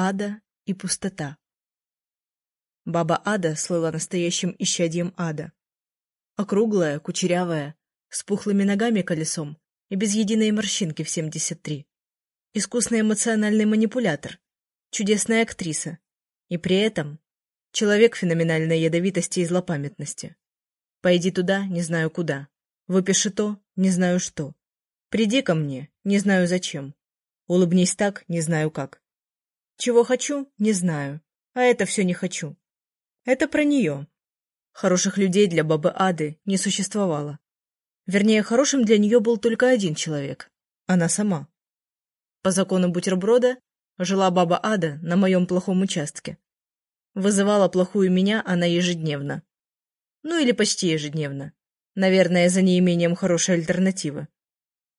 Ада и пустота. Баба Ада слыла настоящим исчадьем ада. Округлая, кучерявая, с пухлыми ногами колесом и без единой морщинки в 73. Искусный эмоциональный манипулятор, чудесная актриса. И при этом человек феноменальной ядовитости и злопамятности. Пойди туда, не знаю куда. Выпиши то, не знаю что. Приди ко мне, не знаю зачем. Улыбнись так, не знаю как. Чего хочу, не знаю. А это все не хочу. Это про нее. Хороших людей для бабы Ады не существовало. Вернее, хорошим для нее был только один человек — она сама. По закону бутерброда жила баба Ада на моем плохом участке. Вызывала плохую меня она ежедневно. Ну или почти ежедневно. Наверное, за неимением хорошей альтернативы.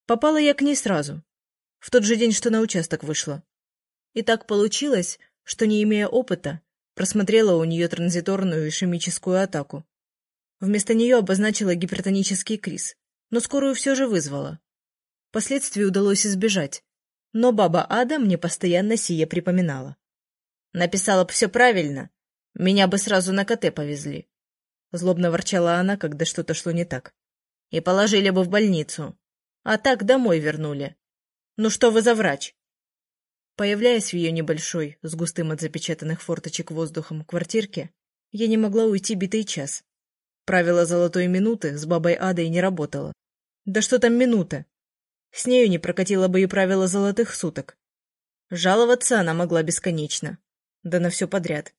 Попала я к ней сразу. В тот же день, что на участок вышла. И так получилось, что, не имея опыта, просмотрела у нее транзиторную ишемическую атаку. Вместо нее обозначила гипертонический криз, но скорую все же вызвала. Последствий удалось избежать, но баба Ада мне постоянно сие припоминала. Написала бы все правильно, меня бы сразу на КТ повезли. Злобно ворчала она, когда что-то шло не так. И положили бы в больницу. А так домой вернули. Ну что вы за врач? Появляясь в ее небольшой, с густым от запечатанных форточек воздухом, квартирке, я не могла уйти битый час. Правило золотой минуты с бабой Адой не работало. Да что там минута? С нею не прокатило бы и правило золотых суток. Жаловаться она могла бесконечно. Да на все подряд.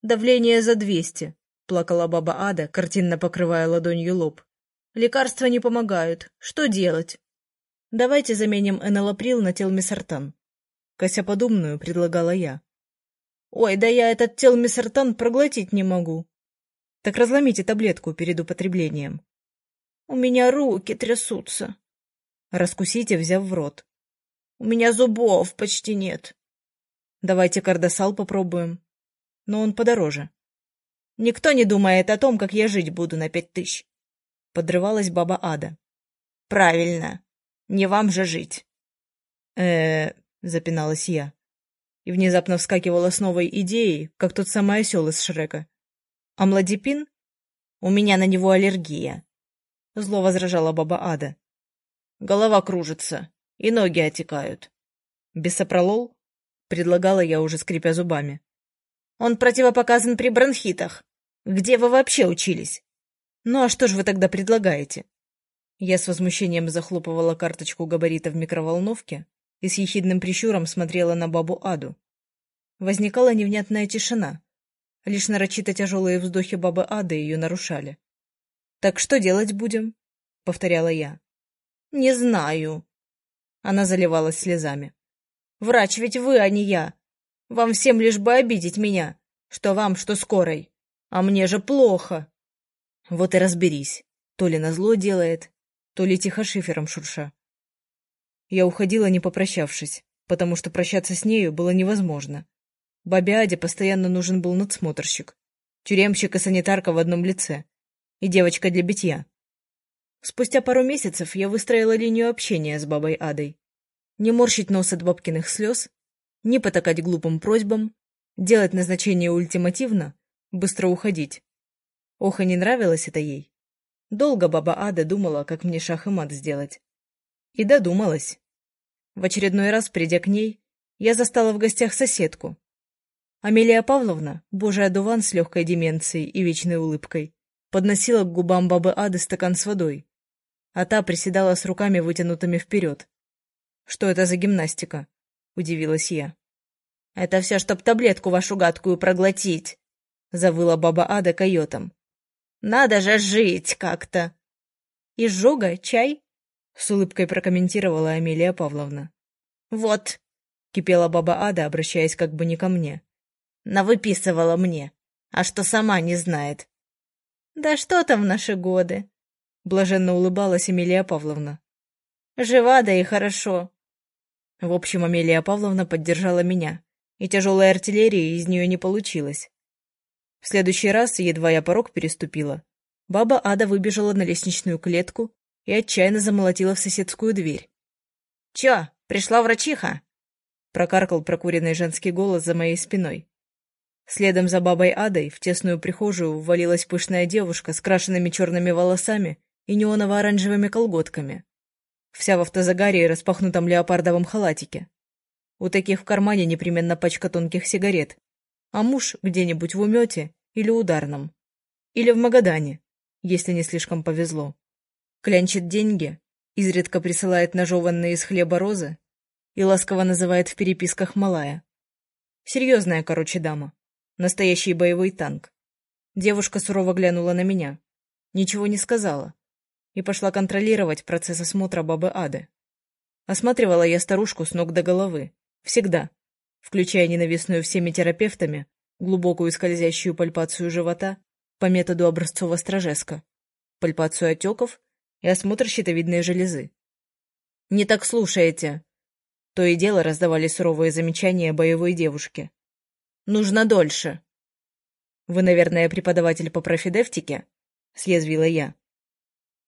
Давление за двести, плакала баба Ада, картинно покрывая ладонью лоб. Лекарства не помогают. Что делать? Давайте заменим энолаприл на телмисартан. Кося подумную предлагала я. «Ой, да я этот телмисертан проглотить не могу». «Так разломите таблетку перед употреблением». «У меня руки трясутся». «Раскусите, взяв в рот». «У меня зубов почти нет». «Давайте кардосал попробуем. Но он подороже». «Никто не думает о том, как я жить буду на пять тысяч», — подрывалась баба Ада. «Правильно. Не вам же жить». «Э-э, запиналась я. И внезапно вскакивала с новой идеей, как тот самый осел из Шрека. А Младипин? У меня на него аллергия. Зло возражала баба Ада. Голова кружится, и ноги отекают. Бесопролол? Предлагала я, уже скрипя зубами. Он противопоказан при бронхитах. Где вы вообще учились? Ну а что ж вы тогда предлагаете? Я с возмущением захлопывала карточку габарита в микроволновке, и с ехидным прищуром смотрела на бабу Аду. Возникала невнятная тишина. Лишь нарочито тяжелые вздохи бабы Ады ее нарушали. «Так что делать будем?» — повторяла я. «Не знаю». Она заливалась слезами. «Врач ведь вы, а не я. Вам всем лишь бы обидеть меня. Что вам, что скорой. А мне же плохо». Вот и разберись. То ли назло делает, то ли тихо шифером шурша. Я уходила, не попрощавшись, потому что прощаться с нею было невозможно. Бабе Аде постоянно нужен был надсмотрщик, тюремщик и санитарка в одном лице, и девочка для битья. Спустя пару месяцев я выстроила линию общения с бабой Адой. Не морщить нос от бабкиных слез, не потакать глупым просьбам, делать назначение ультимативно, быстро уходить. Ох, и не нравилось это ей. Долго баба Ада думала, как мне шах и мат сделать. И додумалась. В очередной раз, придя к ней, я застала в гостях соседку. Амелия Павловна, божий одуван с легкой деменцией и вечной улыбкой, подносила к губам бабы Ады стакан с водой, а та приседала с руками вытянутыми вперед. «Что это за гимнастика?» — удивилась я. «Это все, чтоб таблетку вашу гадкую проглотить!» — завыла баба Ада койотом. «Надо же жить как-то!» «Изжога? Чай?» — с улыбкой прокомментировала Амелия Павловна. «Вот», — кипела баба Ада, обращаясь как бы не ко мне. «Навыписывала мне, а что сама не знает». «Да что там в наши годы?» — блаженно улыбалась Амелия Павловна. «Жива, да и хорошо». В общем, Амелия Павловна поддержала меня, и тяжелой артиллерии из нее не получилось. В следующий раз, едва я порог переступила, баба Ада выбежала на лестничную клетку и отчаянно замолотила в соседскую дверь. «Чё, пришла врачиха?» Прокаркал прокуренный женский голос за моей спиной. Следом за бабой Адой в тесную прихожую ввалилась пышная девушка с крашенными черными волосами и неоново-оранжевыми колготками. Вся в автозагаре и распахнутом леопардовом халатике. У таких в кармане непременно пачка тонких сигарет, а муж где-нибудь в умете или ударном. Или в Магадане, если не слишком повезло. Клянчит деньги, изредка присылает нажеванные из хлеба розы и ласково называет в переписках малая. Серьезная, короче, дама. Настоящий боевой танк. Девушка сурово глянула на меня. Ничего не сказала. И пошла контролировать процесс осмотра бабы Ады. Осматривала я старушку с ног до головы. Всегда. Включая ненавистную всеми терапевтами, глубокую скользящую пальпацию живота по методу образцово-стражеска, пальпацию отеков и осмотр щитовидной железы. «Не так слушаете!» То и дело раздавались суровые замечания боевой девушке. «Нужно дольше!» «Вы, наверное, преподаватель по профидевтике?» — съязвила я.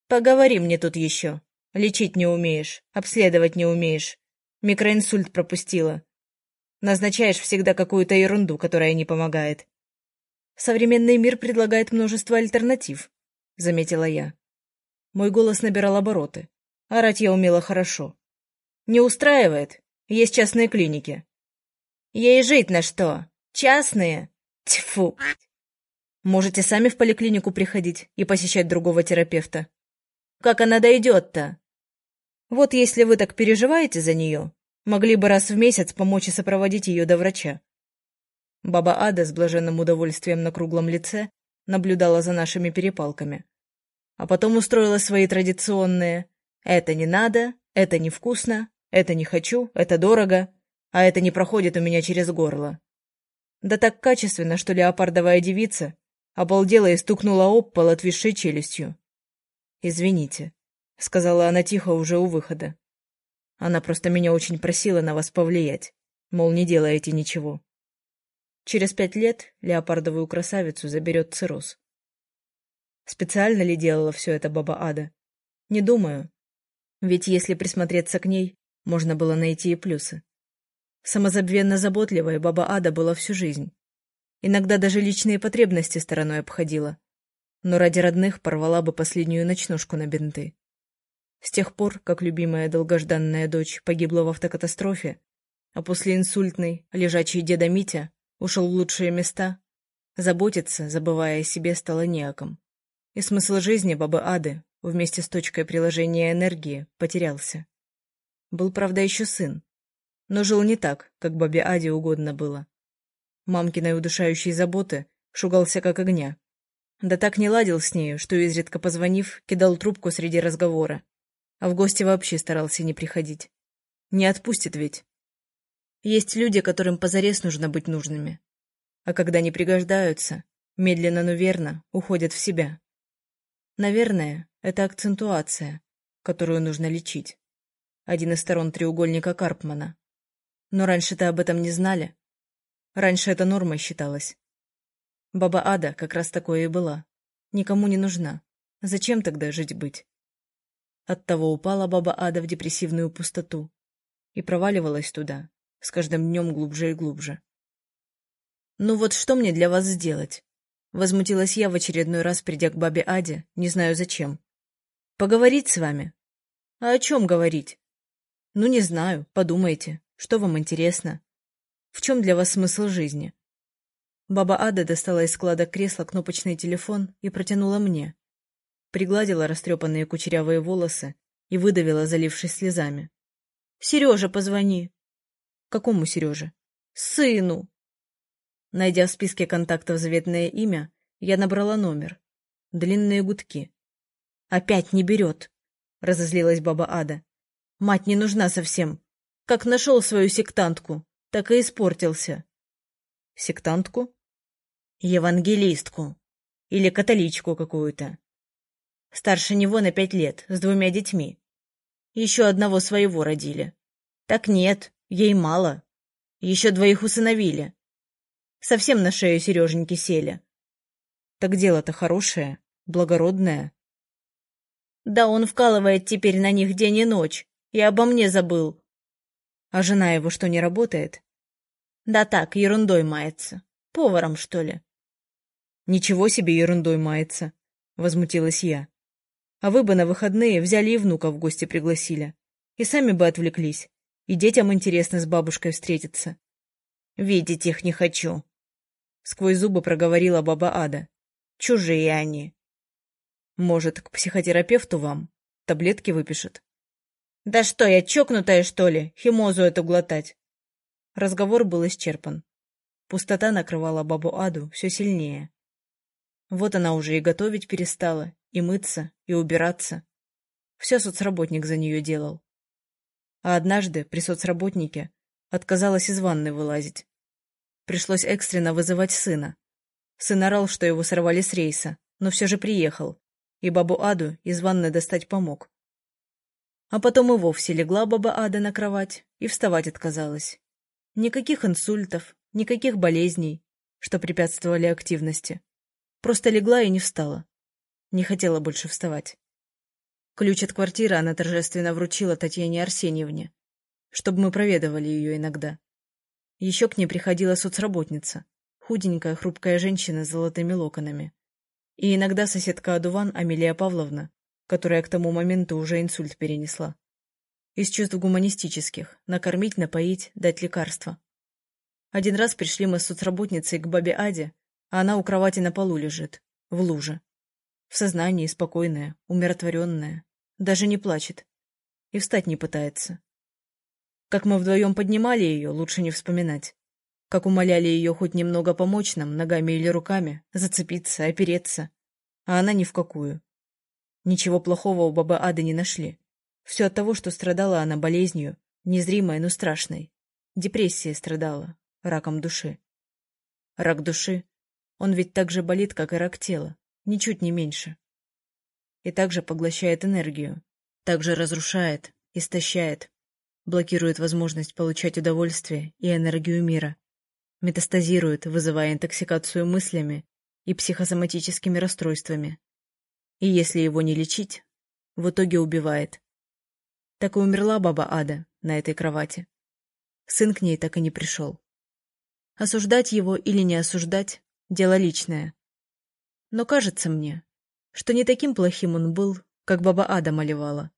«Поговори мне тут еще. Лечить не умеешь, обследовать не умеешь. Микроинсульт пропустила. Назначаешь всегда какую-то ерунду, которая не помогает. Современный мир предлагает множество альтернатив, — заметила я. Мой голос набирал обороты. Орать я умела хорошо. Не устраивает? Есть частные клиники. Ей жить на что? Частные? Тьфу! Можете сами в поликлинику приходить и посещать другого терапевта. Как она дойдет-то? Вот если вы так переживаете за нее, могли бы раз в месяц помочь и сопроводить ее до врача. Баба Ада с блаженным удовольствием на круглом лице наблюдала за нашими перепалками а потом устроила свои традиционные «это не надо», «это невкусно», «это не хочу», «это дорого», а это не проходит у меня через горло. Да так качественно, что леопардовая девица обалдела и стукнула об пол отвисшей челюстью. «Извините», — сказала она тихо уже у выхода. Она просто меня очень просила на вас повлиять, мол, не делаете ничего. Через пять лет леопардовую красавицу заберет цирроз. Специально ли делала все это баба Ада? Не думаю. Ведь если присмотреться к ней, можно было найти и плюсы. Самозабвенно заботливая баба Ада была всю жизнь. Иногда даже личные потребности стороной обходила. Но ради родных порвала бы последнюю ночнушку на бинты. С тех пор, как любимая долгожданная дочь погибла в автокатастрофе, а после инсультной лежачий деда Митя ушел в лучшие места, заботиться, забывая о себе, стало не о ком. И смысл жизни бабы Ады вместе с точкой приложения энергии потерялся. Был, правда, еще сын, но жил не так, как бабе Аде угодно было. Мамкиной удушающей заботы шугался как огня. Да так не ладил с нею, что изредка позвонив, кидал трубку среди разговора, а в гости вообще старался не приходить. Не отпустит ведь. Есть люди, которым позарез нужно быть нужными. А когда не пригождаются, медленно, но верно уходят в себя. Наверное, это акцентуация, которую нужно лечить. Один из сторон треугольника Карпмана. Но раньше-то об этом не знали. Раньше это нормой считалось. Баба Ада как раз такое и была. Никому не нужна. Зачем тогда жить быть? Оттого упала баба Ада в депрессивную пустоту и проваливалась туда, с каждым днем глубже и глубже. «Ну вот что мне для вас сделать?» Возмутилась я в очередной раз, придя к бабе Аде, не знаю зачем. «Поговорить с вами?» «А о чем говорить?» «Ну, не знаю, подумайте, что вам интересно. В чем для вас смысл жизни?» Баба Ада достала из склада кресла кнопочный телефон и протянула мне. Пригладила растрепанные кучерявые волосы и выдавила, залившись слезами. «Сереже позвони!» «Какому Сереже?» «Сыну!» Найдя в списке контактов заветное имя, я набрала номер. Длинные гудки. «Опять не берет!» — разозлилась баба Ада. «Мать не нужна совсем. Как нашел свою сектантку, так и испортился». «Сектантку?» «Евангелистку. Или католичку какую-то. Старше него на пять лет, с двумя детьми. Еще одного своего родили. Так нет, ей мало. Еще двоих усыновили. Совсем на шею Сереженьки сели. Так дело-то хорошее, благородное. Да он вкалывает теперь на них день и ночь, и обо мне забыл. А жена его что, не работает? Да так, ерундой мается. Поваром, что ли? Ничего себе ерундой мается, возмутилась я. А вы бы на выходные взяли и внука в гости пригласили. И сами бы отвлеклись. И детям интересно с бабушкой встретиться. Видеть их не хочу. Сквозь зубы проговорила баба Ада. Чужие они. Может, к психотерапевту вам? Таблетки выпишет. Да что, я чокнутая, что ли? Химозу эту глотать. Разговор был исчерпан. Пустота накрывала бабу Аду все сильнее. Вот она уже и готовить перестала, и мыться, и убираться. Все соцработник за нее делал. А однажды при соцработнике отказалась из ванны вылазить. Пришлось экстренно вызывать сына. Сын орал, что его сорвали с рейса, но все же приехал, и бабу Аду из ванны достать помог. А потом и вовсе легла баба Ада на кровать и вставать отказалась. Никаких инсультов, никаких болезней, что препятствовали активности. Просто легла и не встала. Не хотела больше вставать. Ключ от квартиры она торжественно вручила Татьяне Арсеньевне, чтобы мы проведывали ее иногда. Еще к ней приходила соцработница, худенькая, хрупкая женщина с золотыми локонами. И иногда соседка Адуван Амелия Павловна, которая к тому моменту уже инсульт перенесла. Из чувств гуманистических – накормить, напоить, дать лекарства. Один раз пришли мы с соцработницей к бабе Аде, а она у кровати на полу лежит, в луже. В сознании спокойная, умиротворенная, даже не плачет. И встать не пытается. Как мы вдвоем поднимали ее, лучше не вспоминать как умоляли ее хоть немного помочь нам, ногами или руками, зацепиться, опереться. А она ни в какую. Ничего плохого у бабы Ады не нашли. Все от того, что страдала она болезнью, незримой, но страшной. Депрессией страдала, раком души. Рак души, он ведь так же болит, как и рак тела, ничуть не меньше. И также поглощает энергию, также разрушает, истощает, блокирует возможность получать удовольствие и энергию мира метастазирует, вызывая интоксикацию мыслями и психосоматическими расстройствами. И если его не лечить, в итоге убивает. Так и умерла баба Ада на этой кровати. Сын к ней так и не пришел. Осуждать его или не осуждать — дело личное. Но кажется мне, что не таким плохим он был, как баба Ада малевала.